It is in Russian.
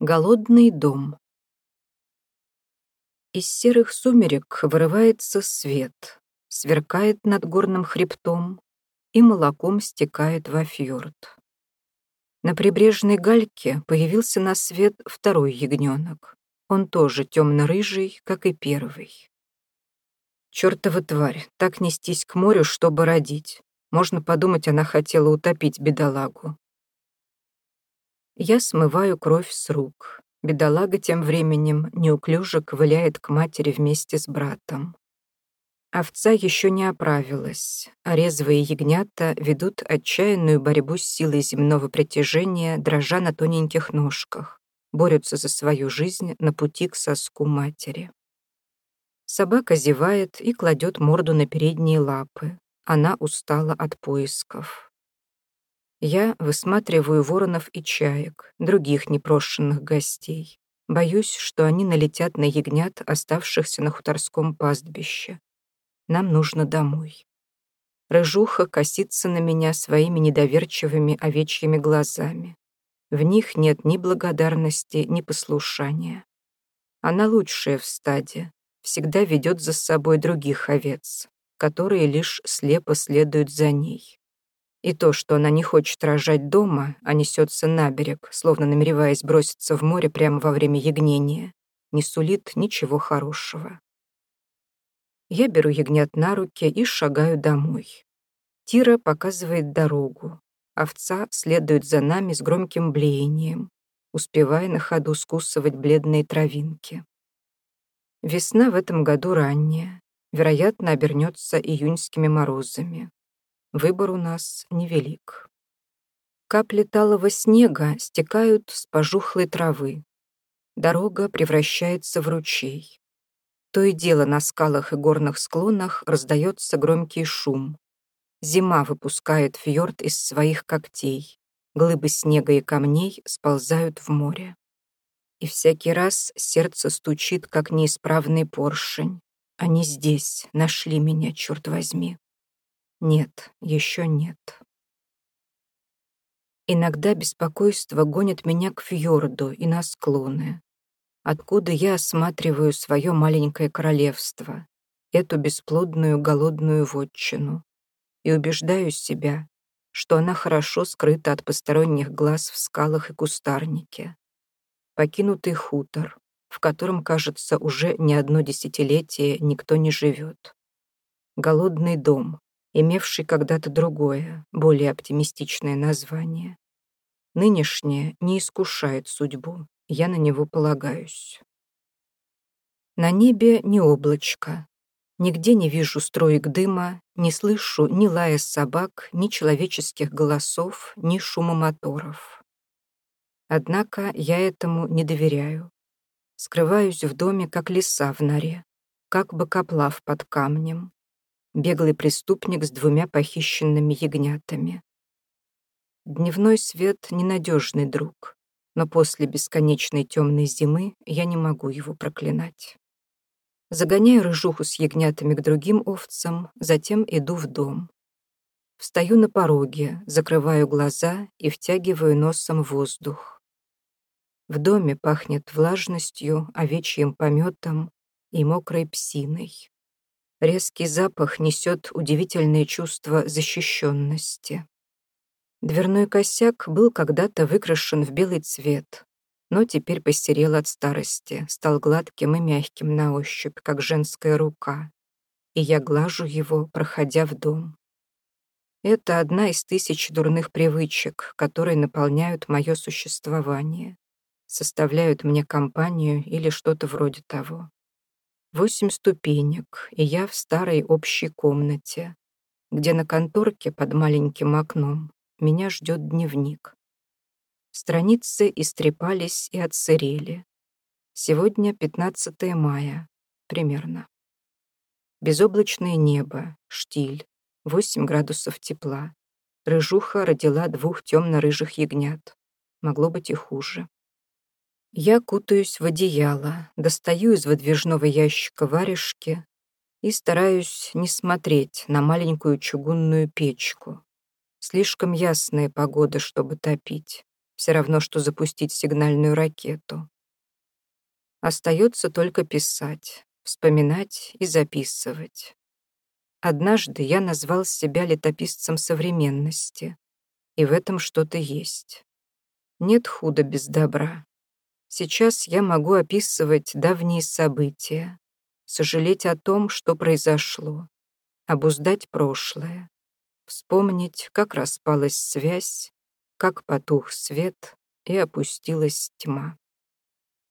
Голодный дом. Из серых сумерек вырывается свет, сверкает над горным хребтом и молоком стекает во фьорд. На прибрежной гальке появился на свет второй ягненок. Он тоже темно-рыжий, как и первый. Чёртова тварь, так нестись к морю, чтобы родить. Можно подумать, она хотела утопить бедолагу. Я смываю кровь с рук. Бедолага тем временем неуклюже ковыляет к матери вместе с братом. Овца еще не оправилась, а резвые ягнята ведут отчаянную борьбу с силой земного притяжения, дрожа на тоненьких ножках, борются за свою жизнь на пути к соску матери. Собака зевает и кладет морду на передние лапы. Она устала от поисков. Я высматриваю воронов и чаек, других непрошенных гостей. Боюсь, что они налетят на ягнят, оставшихся на хуторском пастбище. Нам нужно домой. Рыжуха косится на меня своими недоверчивыми овечьими глазами. В них нет ни благодарности, ни послушания. Она лучшая в стаде, всегда ведет за собой других овец, которые лишь слепо следуют за ней. И то, что она не хочет рожать дома, а несется на берег, словно намереваясь броситься в море прямо во время ягнения, не сулит ничего хорошего. Я беру ягнят на руки и шагаю домой. Тира показывает дорогу. Овца следует за нами с громким блеянием, успевая на ходу скусывать бледные травинки. Весна в этом году ранняя, вероятно, обернется июньскими морозами. Выбор у нас невелик. Капли талого снега стекают с пожухлой травы. Дорога превращается в ручей. То и дело на скалах и горных склонах раздается громкий шум. Зима выпускает фьорд из своих когтей. Глыбы снега и камней сползают в море. И всякий раз сердце стучит, как неисправный поршень. Они здесь, нашли меня, черт возьми. Нет, еще нет. Иногда беспокойство гонит меня к фьорду и на склоны, откуда я осматриваю свое маленькое королевство, эту бесплодную голодную вотчину, и убеждаю себя, что она хорошо скрыта от посторонних глаз в скалах и кустарнике. Покинутый хутор, в котором, кажется, уже не одно десятилетие никто не живет. Голодный дом, имевший когда-то другое, более оптимистичное название. Нынешнее не искушает судьбу, я на него полагаюсь. На небе не облачко. Нигде не вижу строек дыма, не слышу ни лая собак, ни человеческих голосов, ни шума моторов. Однако я этому не доверяю. Скрываюсь в доме, как лиса в норе, как бокоплав под камнем, беглый преступник с двумя похищенными ягнятами. Дневной свет — ненадежный друг, но после бесконечной темной зимы я не могу его проклинать. Загоняю рыжуху с ягнятами к другим овцам, затем иду в дом. Встаю на пороге, закрываю глаза и втягиваю носом воздух. В доме пахнет влажностью, овечьим пометом и мокрой псиной. Резкий запах несет удивительное чувство защищенности. Дверной косяк был когда-то выкрашен в белый цвет, но теперь посерел от старости, стал гладким и мягким на ощупь, как женская рука, и я глажу его, проходя в дом. Это одна из тысяч дурных привычек, которые наполняют мое существование, составляют мне компанию или что-то вроде того. Восемь ступенек, и я в старой общей комнате, где на конторке под маленьким окном меня ждет дневник. Страницы истрепались и отсырели. Сегодня 15 мая, примерно. Безоблачное небо, штиль, 8 градусов тепла. Рыжуха родила двух темно-рыжих ягнят. Могло быть и хуже. Я кутаюсь в одеяло, достаю из выдвижного ящика варежки и стараюсь не смотреть на маленькую чугунную печку. Слишком ясная погода, чтобы топить. Все равно, что запустить сигнальную ракету. Остается только писать, вспоминать и записывать. Однажды я назвал себя летописцем современности, и в этом что-то есть. Нет худа без добра. Сейчас я могу описывать давние события, сожалеть о том, что произошло, обуздать прошлое, вспомнить, как распалась связь, как потух свет и опустилась тьма.